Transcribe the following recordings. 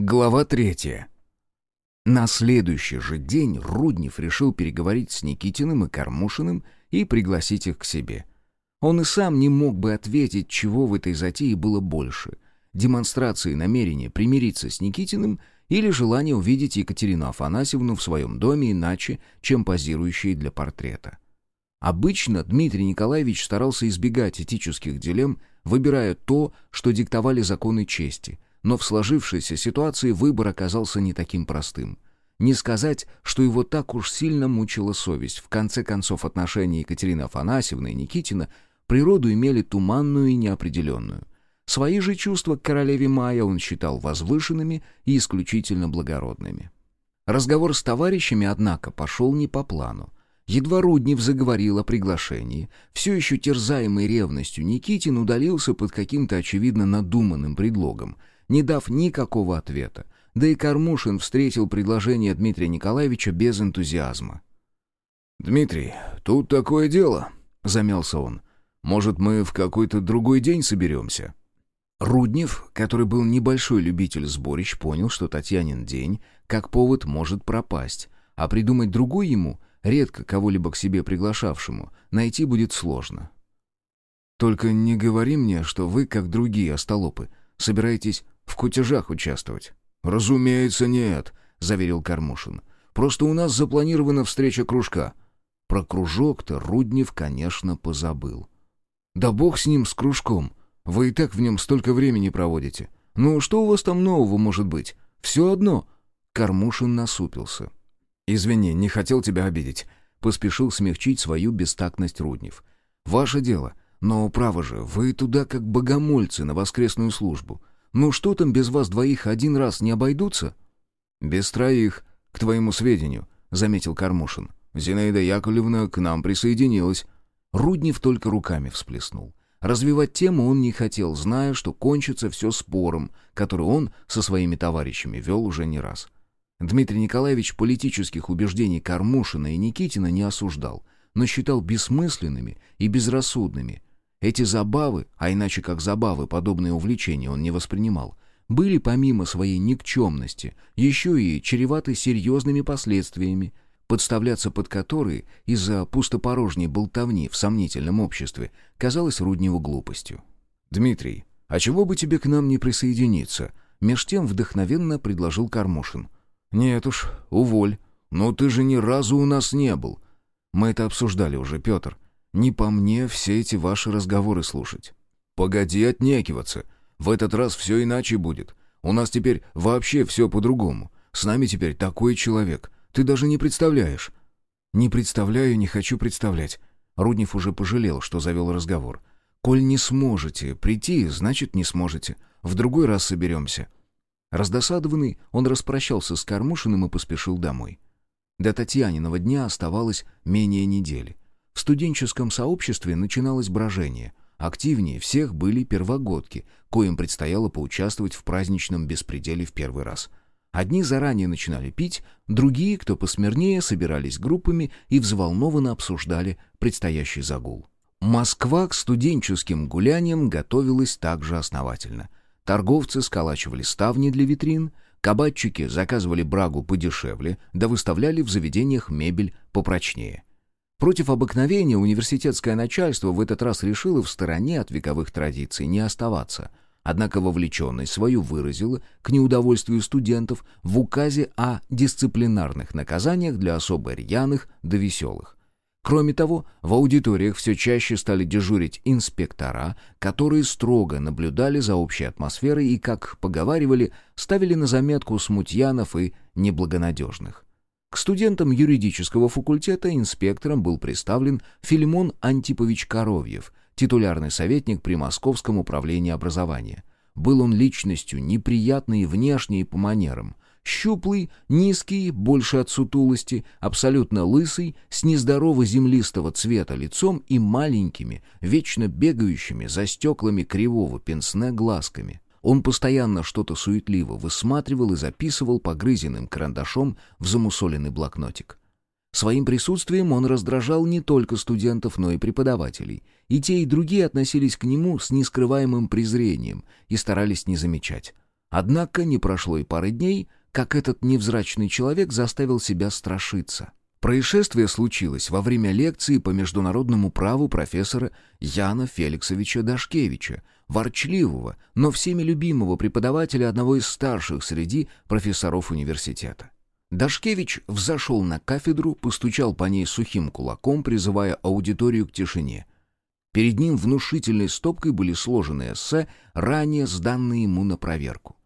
Глава третья. На следующий же день Руднев решил переговорить с Никитиным и Кормушиным и пригласить их к себе. Он и сам не мог бы ответить, чего в этой затее было больше — демонстрации намерения примириться с Никитиным или желание увидеть Екатерину Афанасьевну в своем доме иначе, чем позирующей для портрета. Обычно Дмитрий Николаевич старался избегать этических дилемм, выбирая то, что диктовали законы чести — но в сложившейся ситуации выбор оказался не таким простым. Не сказать, что его так уж сильно мучила совесть. В конце концов, отношения Екатерины Афанасьевны и Никитина природу имели туманную и неопределенную. Свои же чувства к королеве Майя он считал возвышенными и исключительно благородными. Разговор с товарищами, однако, пошел не по плану. Едва Руднев заговорил о приглашении, все еще терзаемый ревностью Никитин удалился под каким-то очевидно надуманным предлогом — не дав никакого ответа. Да и Кормушин встретил предложение Дмитрия Николаевича без энтузиазма. «Дмитрий, тут такое дело», — замялся он. «Может, мы в какой-то другой день соберемся?» Руднев, который был небольшой любитель сборищ, понял, что Татьянин день как повод может пропасть, а придумать другой ему, редко кого-либо к себе приглашавшему, найти будет сложно. «Только не говори мне, что вы, как другие остолопы, собираетесь в кутежах участвовать?» «Разумеется, нет», — заверил Кормушин. «Просто у нас запланирована встреча кружка». Про кружок-то Руднев, конечно, позабыл. «Да бог с ним, с кружком. Вы и так в нем столько времени проводите. Ну, что у вас там нового может быть? Все одно». Кормушин насупился. «Извини, не хотел тебя обидеть», — поспешил смягчить свою бестактность Руднев. «Ваше дело. Но, право же, вы туда как богомольцы на воскресную службу. Ну что там без вас двоих один раз не обойдутся?» «Без троих, к твоему сведению», — заметил Кормушин. «Зинаида Яковлевна к нам присоединилась». Руднев только руками всплеснул. Развивать тему он не хотел, зная, что кончится все спором, который он со своими товарищами вел уже не раз. Дмитрий Николаевич политических убеждений Кормушина и Никитина не осуждал, но считал бессмысленными и безрассудными, эти забавы, а иначе как забавы, подобные увлечения он не воспринимал, были помимо своей никчемности еще и чреваты серьезными последствиями, подставляться под которые из-за пустопорожней болтовни в сомнительном обществе казалось Рудневу глупостью. «Дмитрий, а чего бы тебе к нам не присоединиться?» Меж тем вдохновенно предложил Кормушин. «Нет уж, уволь. Но ты же ни разу у нас не был. Мы это обсуждали уже, Петр. Не по мне все эти ваши разговоры слушать. Погоди отнекиваться. В этот раз все иначе будет. У нас теперь вообще все по-другому. С нами теперь такой человек. Ты даже не представляешь. Не представляю, не хочу представлять. Руднев уже пожалел, что завел разговор. Коль не сможете прийти, значит не сможете. В другой раз соберемся. Раздосадованный, он распрощался с Кормушиным и поспешил домой. До Татьяниного дня оставалось менее недели. В студенческом сообществе начиналось брожение. Активнее всех были первогодки, коим предстояло поучаствовать в праздничном беспределе в первый раз. Одни заранее начинали пить, другие, кто посмирнее, собирались группами и взволнованно обсуждали предстоящий загул. Москва к студенческим гуляниям готовилась также основательно. Торговцы сколачивали ставни для витрин, кабачики заказывали брагу подешевле, да выставляли в заведениях мебель попрочнее. Против обыкновения университетское начальство в этот раз решило в стороне от вековых традиций не оставаться, однако вовлеченность свою выразила к неудовольствию студентов в указе о дисциплинарных наказаниях для особо рьяных да веселых. Кроме того, в аудиториях все чаще стали дежурить инспектора, которые строго наблюдали за общей атмосферой и, как поговаривали, ставили на заметку смутьянов и неблагонадежных. К студентам юридического факультета инспектором был представлен Филимон Антипович Коровьев, титулярный советник при Московском управлении образования. Был он личностью неприятной внешне и по манерам. Щуплый, низкий, больше от сутулости, абсолютно лысый, с нездорово землистого цвета лицом и маленькими, вечно бегающими за стеклами кривого пенсне глазками. Он постоянно что-то суетливо высматривал и записывал погрызенным карандашом в замусоленный блокнотик. Своим присутствием он раздражал не только студентов, но и преподавателей. И те, и другие относились к нему с нескрываемым презрением и старались не замечать. Однако не прошло и пары дней, как этот невзрачный человек заставил себя страшиться. Происшествие случилось во время лекции по международному праву профессора Яна Феликсовича Дашкевича, ворчливого, но всеми любимого преподавателя одного из старших среди профессоров университета. Дашкевич взошел на кафедру, постучал по ней сухим кулаком, призывая аудиторию к тишине. Перед ним внушительной стопкой были сложены эссе, ранее сданные ему на проверку.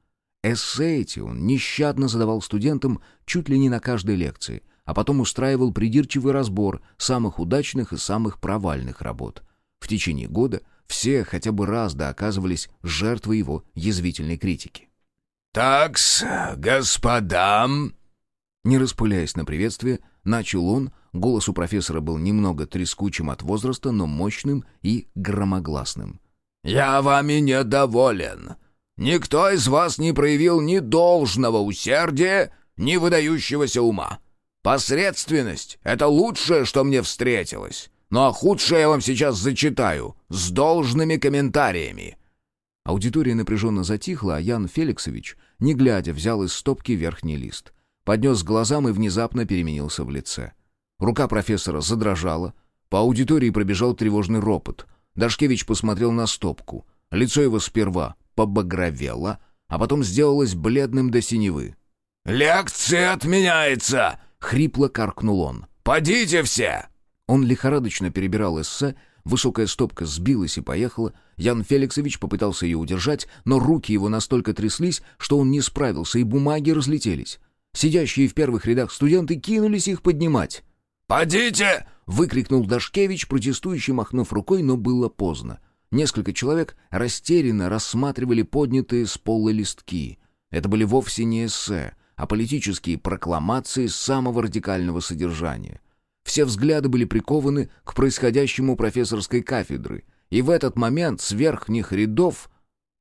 Эссе эти он нещадно задавал студентам чуть ли не на каждой лекции — а потом устраивал придирчивый разбор самых удачных и самых провальных работ. В течение года все хотя бы раз да оказывались жертвой его язвительной критики. «Такс, господам!» Не распыляясь на приветствие, начал он, голос у профессора был немного трескучим от возраста, но мощным и громогласным. «Я вами недоволен. Никто из вас не проявил ни должного усердия, ни выдающегося ума. Посредственность — это лучшее, что мне встретилось. Ну а худшее я вам сейчас зачитаю, с должными комментариями». Аудитория напряженно затихла, а Ян Феликсович, не глядя, взял из стопки верхний лист. Поднес к глазам и внезапно переменился в лице. Рука профессора задрожала. По аудитории пробежал тревожный ропот. Дашкевич посмотрел на стопку. Лицо его сперва побагровело, а потом сделалось бледным до синевы. «Лекция отменяется!» Хрипло каркнул он. «Подите все!» Он лихорадочно перебирал эссе, высокая стопка сбилась и поехала. Ян Феликсович попытался ее удержать, но руки его настолько тряслись, что он не справился, и бумаги разлетелись. Сидящие в первых рядах студенты кинулись их поднимать. «Подите!» — выкрикнул Дашкевич, протестующий, махнув рукой, но было поздно. Несколько человек растерянно рассматривали поднятые с пола листки. Это были вовсе не эссе, а политические прокламации самого радикального содержания. Все взгляды были прикованы к происходящему профессорской кафедры, и в этот момент с верхних рядов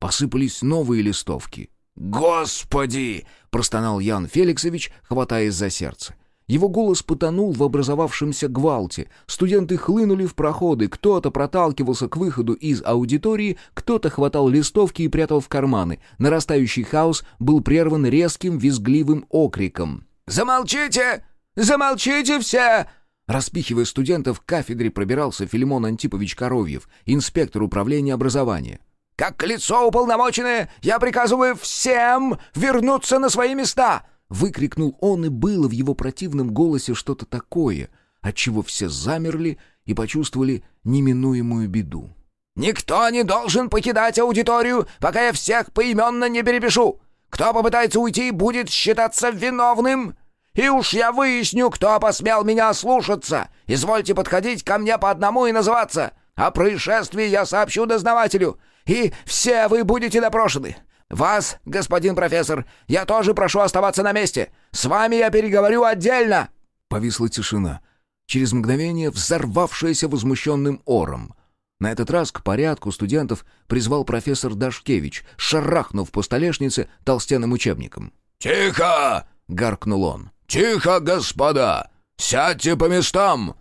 посыпались новые листовки. «Господи!» — простонал Ян Феликсович, хватаясь за сердце. Его голос потонул в образовавшемся гвалте. Студенты хлынули в проходы, кто-то проталкивался к выходу из аудитории, кто-то хватал листовки и прятал в карманы. Нарастающий хаос был прерван резким визгливым окриком. «Замолчите! Замолчите все!» Распихивая студентов, к кафедре пробирался Филимон Антипович Коровьев, инспектор управления образования. «Как лицо уполномоченное, я приказываю всем вернуться на свои места!» Выкрикнул он, и было в его противном голосе что-то такое, отчего все замерли и почувствовали неминуемую беду. «Никто не должен покидать аудиторию, пока я всех поименно не перепишу! Кто попытается уйти, будет считаться виновным!» И уж я выясню, кто посмел меня слушаться. Извольте подходить ко мне по одному и называться. О происшествии я сообщу дознавателю, и все вы будете допрошены. «Вас, господин профессор, я тоже прошу оставаться на месте. С вами я переговорю отдельно!» Повисла тишина. Через мгновение взорвавшаяся возмущенным ором. На этот раз к порядку студентов призвал профессор Дашкевич, шарахнув по столешнице толстенным учебником. «Тихо!» — гаркнул он. «Тихо, господа! Сядьте по местам!»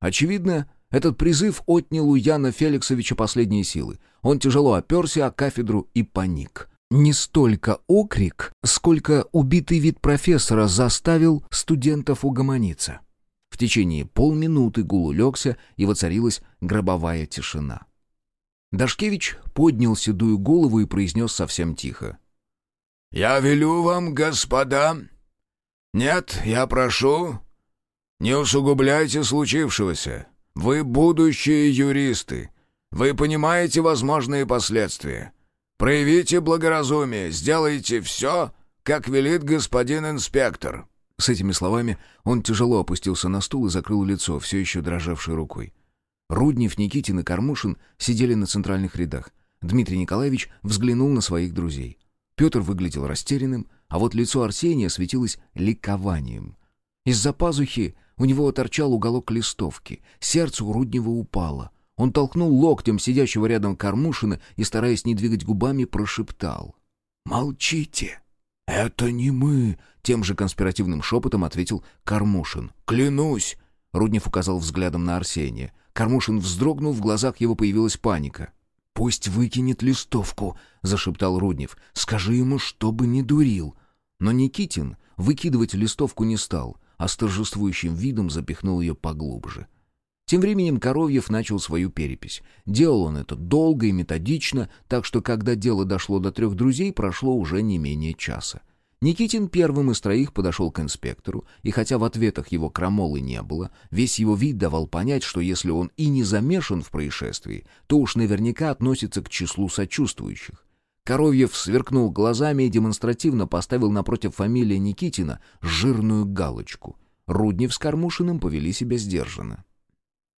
Очевидно, этот призыв отнял у Яна Феликсовича последние силы. Он тяжело оперся о кафедру и паник. Не столько окрик, сколько убитый вид профессора заставил студентов угомониться. В течение полминуты гул улегся, и воцарилась гробовая тишина. Дашкевич поднял седую голову и произнес совсем тихо. «Я велю вам, господа... Нет, я прошу, не усугубляйте случившегося. Вы будущие юристы. Вы понимаете возможные последствия. Проявите благоразумие, сделайте все, как велит господин инспектор». С этими словами он тяжело опустился на стул и закрыл лицо, все еще дрожавшей рукой. Руднев, Никитин и Кормушин сидели на центральных рядах. Дмитрий Николаевич взглянул на своих друзей. Петр выглядел растерянным, а вот лицо Арсения светилось ликованием. Из-за пазухи у него торчал уголок листовки, сердце у Руднева упало — он толкнул локтем сидящего рядом Кормушина и, стараясь не двигать губами, прошептал. «Молчите! Это не мы!» — тем же конспиративным шепотом ответил Кормушин. «Клянусь!» — Руднев указал взглядом на Арсения. Кормушин вздрогнул, в глазах его появилась паника. «Пусть выкинет листовку», — зашептал Руднев. «Скажи ему, чтобы не дурил». Но Никитин выкидывать листовку не стал, а с торжествующим видом запихнул ее поглубже. Тем временем Коровьев начал свою перепись. Делал он это долго и методично, так что когда дело дошло до трех друзей, прошло уже не менее часа. Никитин первым из троих подошел к инспектору, и хотя в ответах его крамолы не было, весь его вид давал понять, что если он и не замешан в происшествии, то уж наверняка относится к числу сочувствующих. Коровьев сверкнул глазами и демонстративно поставил напротив фамилии Никитина жирную галочку. Руднев с Кормушиным повели себя сдержанно.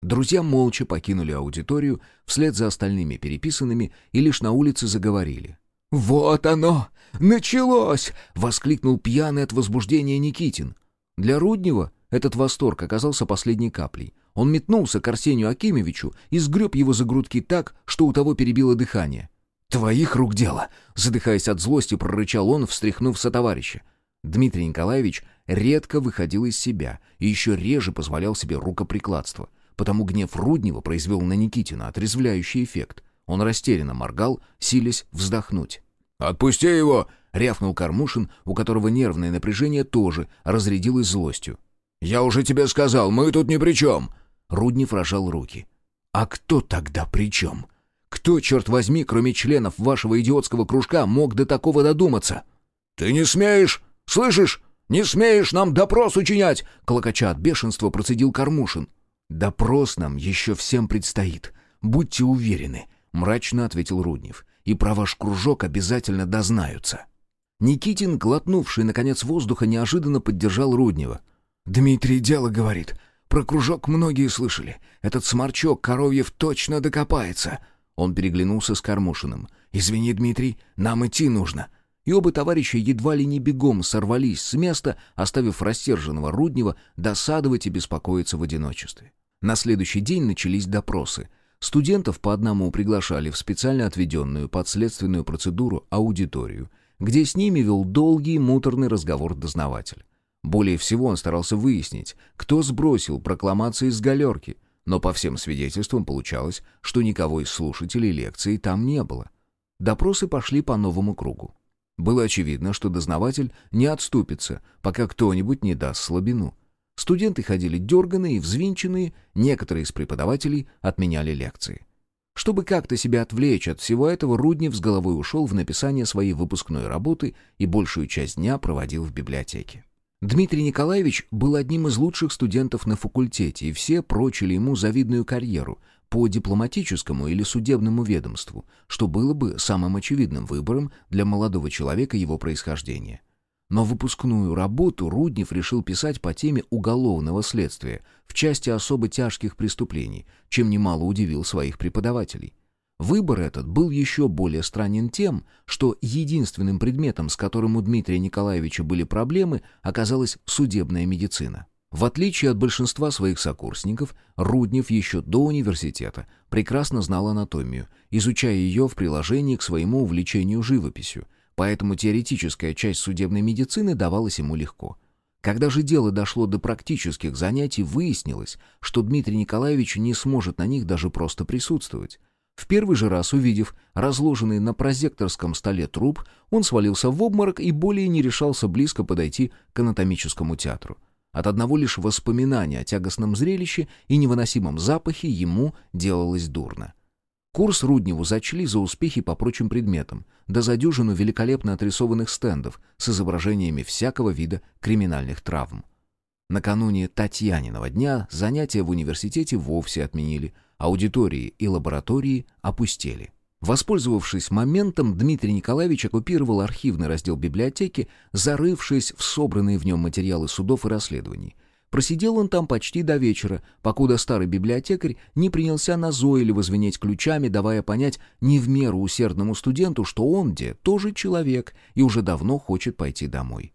Друзья молча покинули аудиторию вслед за остальными переписанными и лишь на улице заговорили. «Вот оно! Началось!» — воскликнул пьяный от возбуждения Никитин. Для Руднева этот восторг оказался последней каплей. Он метнулся к Арсению Акимовичу и сгреб его за грудки так, что у того перебило дыхание. «Твоих рук дело!» — задыхаясь от злости, прорычал он, встряхнув сотоварища. Дмитрий Николаевич редко выходил из себя и еще реже позволял себе рукоприкладство. Потому гнев Руднева произвел на Никитина отрезвляющий эффект. Он растерянно моргал, силясь вздохнуть. «Отпусти его!» — рявкнул Кормушин, у которого нервное напряжение тоже разрядилось злостью. «Я уже тебе сказал, мы тут ни при чем!» Руднев рожал руки. «А кто тогда при чем? Кто, черт возьми, кроме членов вашего идиотского кружка, мог до такого додуматься?» «Ты не смеешь! Слышишь? Не смеешь нам допрос учинять!» Клокоча от бешенства процедил Кормушин. «Допрос нам еще всем предстоит. Будьте уверены», — мрачно ответил Руднев и про ваш кружок обязательно дознаются». Никитин, глотнувший, наконец, воздуха, неожиданно поддержал Руднева. «Дмитрий дело говорит. Про кружок многие слышали. Этот сморчок Коровьев точно докопается». Он переглянулся с Кормушиным. «Извини, Дмитрий, нам идти нужно». И оба товарища едва ли не бегом сорвались с места, оставив рассерженного Руднева досадовать и беспокоиться в одиночестве. На следующий день начались допросы — Студентов по одному приглашали в специально отведенную подследственную процедуру аудиторию, где с ними вел долгий муторный разговор дознаватель. Более всего он старался выяснить, кто сбросил прокламации с галерки, но по всем свидетельствам получалось, что никого из слушателей лекции там не было. Допросы пошли по новому кругу. Было очевидно, что дознаватель не отступится, пока кто-нибудь не даст слабину. Студенты ходили дерганые и взвинченные, некоторые из преподавателей отменяли лекции. Чтобы как-то себя отвлечь от всего этого, Руднев с головой ушел в написание своей выпускной работы и большую часть дня проводил в библиотеке. Дмитрий Николаевич был одним из лучших студентов на факультете, и все прочили ему завидную карьеру по дипломатическому или судебному ведомству, что было бы самым очевидным выбором для молодого человека его происхождения. Но выпускную работу Руднев решил писать по теме уголовного следствия в части особо тяжких преступлений, чем немало удивил своих преподавателей. Выбор этот был еще более странен тем, что единственным предметом, с которым у Дмитрия Николаевича были проблемы, оказалась судебная медицина. В отличие от большинства своих сокурсников, Руднев еще до университета прекрасно знал анатомию, изучая ее в приложении к своему увлечению живописью, поэтому теоретическая часть судебной медицины давалась ему легко. Когда же дело дошло до практических занятий, выяснилось, что Дмитрий Николаевич не сможет на них даже просто присутствовать. В первый же раз увидев разложенный на прозекторском столе труп, он свалился в обморок и более не решался близко подойти к анатомическому театру. От одного лишь воспоминания о тягостном зрелище и невыносимом запахе ему делалось дурно. Курс Рудневу зачли за успехи по прочим предметам, да за дюжину великолепно отрисованных стендов с изображениями всякого вида криминальных травм. Накануне Татьяниного дня занятия в университете вовсе отменили, аудитории и лаборатории опустели. Воспользовавшись моментом, Дмитрий Николаевич оккупировал архивный раздел библиотеки, зарывшись в собранные в нем материалы судов и расследований. Просидел он там почти до вечера, покуда старый библиотекарь не принялся назойливо звенеть ключами, давая понять не в меру усердному студенту, что он, где, тоже человек и уже давно хочет пойти домой.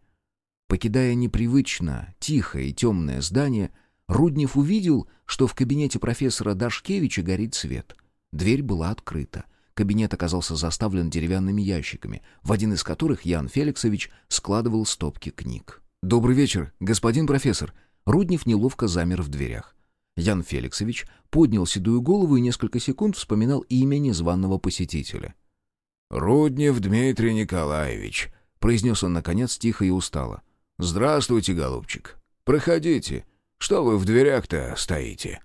Покидая непривычно тихое и темное здание, Руднев увидел, что в кабинете профессора Дашкевича горит свет. Дверь была открыта. Кабинет оказался заставлен деревянными ящиками, в один из которых Ян Феликсович складывал стопки книг. «Добрый вечер, господин профессор», Руднев неловко замер в дверях. Ян Феликсович поднял седую голову и несколько секунд вспоминал имя незваного посетителя. «Руднев Дмитрий Николаевич», — произнес он, наконец, тихо и устало. «Здравствуйте, голубчик. Проходите. Что вы в дверях-то стоите?»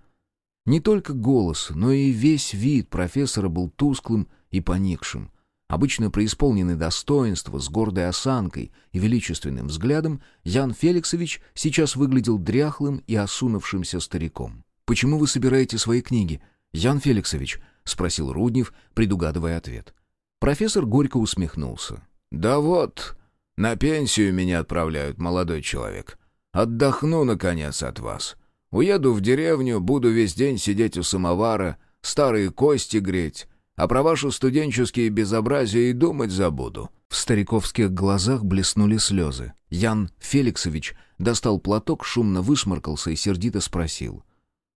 Не только голос, но и весь вид профессора был тусклым и поникшим. Обычно преисполненный достоинства, с гордой осанкой и величественным взглядом, Ян Феликсович сейчас выглядел дряхлым и осунувшимся стариком. «Почему вы собираете свои книги, Ян Феликсович?» — спросил Руднев, предугадывая ответ. Профессор горько усмехнулся. «Да вот, на пенсию меня отправляют, молодой человек. Отдохну, наконец, от вас. Уеду в деревню, буду весь день сидеть у самовара, старые кости греть, а про ваши студенческие безобразия и думать забуду». В стариковских глазах блеснули слезы. Ян Феликсович достал платок, шумно высморкался и сердито спросил.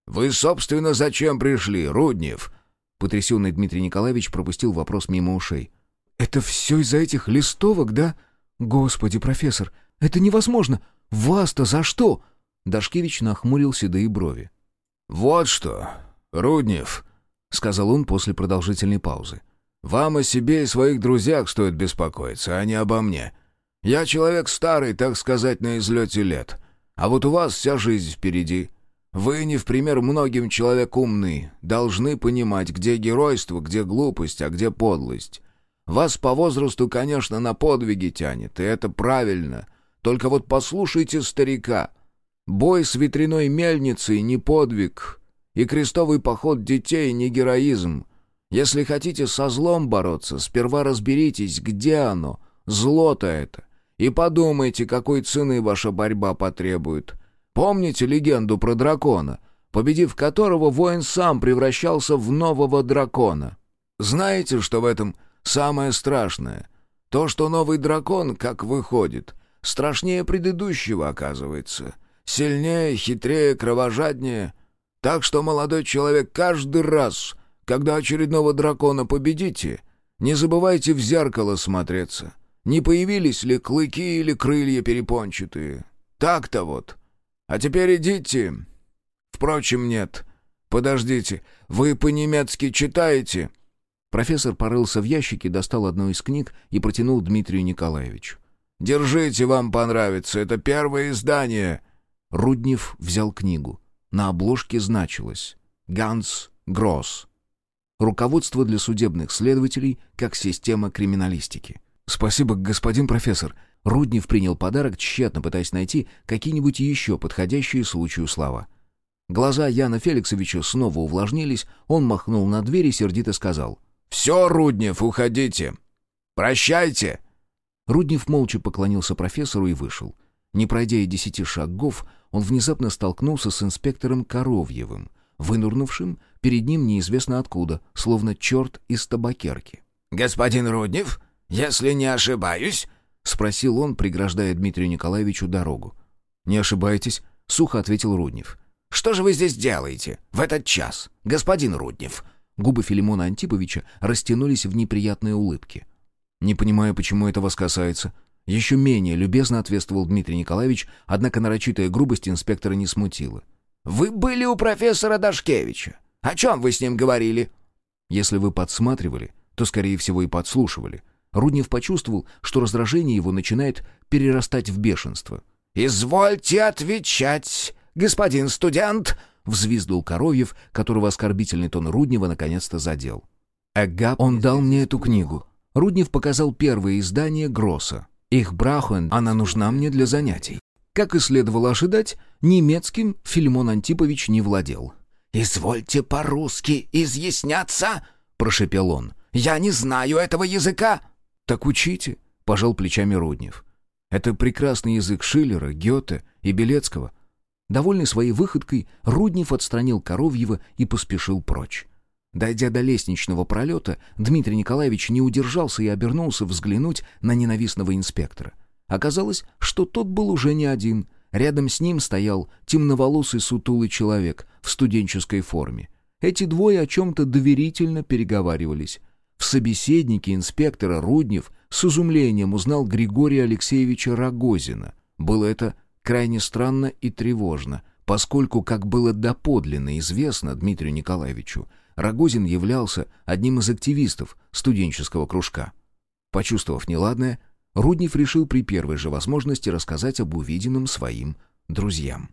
«Вы, собственно, зачем пришли, Руднев?» Потрясенный Дмитрий Николаевич пропустил вопрос мимо ушей. «Это все из-за этих листовок, да? Господи, профессор, это невозможно! Вас-то за что?» Дашкевич нахмурил седые брови. «Вот что, Руднев», — сказал он после продолжительной паузы. «Вам о себе и своих друзьях стоит беспокоиться, а не обо мне. Я человек старый, так сказать, на излете лет. А вот у вас вся жизнь впереди. Вы, не в пример многим человек умный, должны понимать, где геройство, где глупость, а где подлость. Вас по возрасту, конечно, на подвиги тянет, и это правильно. Только вот послушайте старика. Бой с ветряной мельницей не подвиг, и крестовый поход детей не героизм. Если хотите со злом бороться, сперва разберитесь, где оно, зло-то это, и подумайте, какой цены ваша борьба потребует. Помните легенду про дракона, победив которого воин сам превращался в нового дракона? Знаете, что в этом самое страшное? То, что новый дракон, как выходит, страшнее предыдущего оказывается — Сильнее, хитрее, кровожаднее. Так что, молодой человек, каждый раз, когда очередного дракона победите, не забывайте в зеркало смотреться. Не появились ли клыки или крылья перепончатые? Так-то вот. А теперь идите. Впрочем, нет. Подождите, вы по-немецки читаете?» Профессор порылся в ящике, достал одну из книг и протянул Дмитрию Николаевичу. «Держите, вам понравится. Это первое издание. Руднев взял книгу. На обложке значилось «Ганс Гросс». Руководство для судебных следователей как система криминалистики. «Спасибо, господин профессор». Руднев принял подарок, тщетно пытаясь найти какие-нибудь еще подходящие случаю слова. Глаза Яна Феликсовича снова увлажнились, он махнул на дверь и сердито сказал. «Все, Руднев, уходите! Прощайте!» Руднев молча поклонился профессору и вышел. Не пройдя и десяти шагов, он внезапно столкнулся с инспектором Коровьевым, вынурнувшим перед ним неизвестно откуда, словно черт из табакерки. «Господин Руднев, если не ошибаюсь?» — спросил он, преграждая Дмитрию Николаевичу дорогу. «Не ошибаетесь», — сухо ответил Руднев. «Что же вы здесь делаете в этот час, господин Руднев?» Губы Филимона Антиповича растянулись в неприятные улыбки. «Не понимаю, почему это вас касается», еще менее любезно ответствовал Дмитрий Николаевич, однако нарочитая грубость инспектора не смутила. «Вы были у профессора Дашкевича. О чем вы с ним говорили?» «Если вы подсматривали, то, скорее всего, и подслушивали». Руднев почувствовал, что раздражение его начинает перерастать в бешенство. «Извольте отвечать, господин студент!» — взвиздул Коровьев, которого оскорбительный тон Руднева наконец-то задел. «Ага, он дал мне эту книгу». Руднев показал первое издание «Гросса». Их Брахуэн, она нужна мне для занятий. Как и следовало ожидать, немецким Филимон Антипович не владел. «Извольте по-русски изъясняться!» — прошепел он. «Я не знаю этого языка!» «Так учите!» — пожал плечами Руднев. «Это прекрасный язык Шиллера, Гёте и Белецкого». Довольный своей выходкой, Руднев отстранил Коровьева и поспешил прочь. Дойдя до лестничного пролета, Дмитрий Николаевич не удержался и обернулся взглянуть на ненавистного инспектора. Оказалось, что тот был уже не один. Рядом с ним стоял темноволосый сутулый человек в студенческой форме. Эти двое о чем-то доверительно переговаривались. В собеседнике инспектора Руднев с изумлением узнал Григория Алексеевича Рогозина. Было это крайне странно и тревожно, поскольку, как было доподлинно известно Дмитрию Николаевичу, Рогозин являлся одним из активистов студенческого кружка. Почувствовав неладное, Руднев решил при первой же возможности рассказать об увиденном своим друзьям.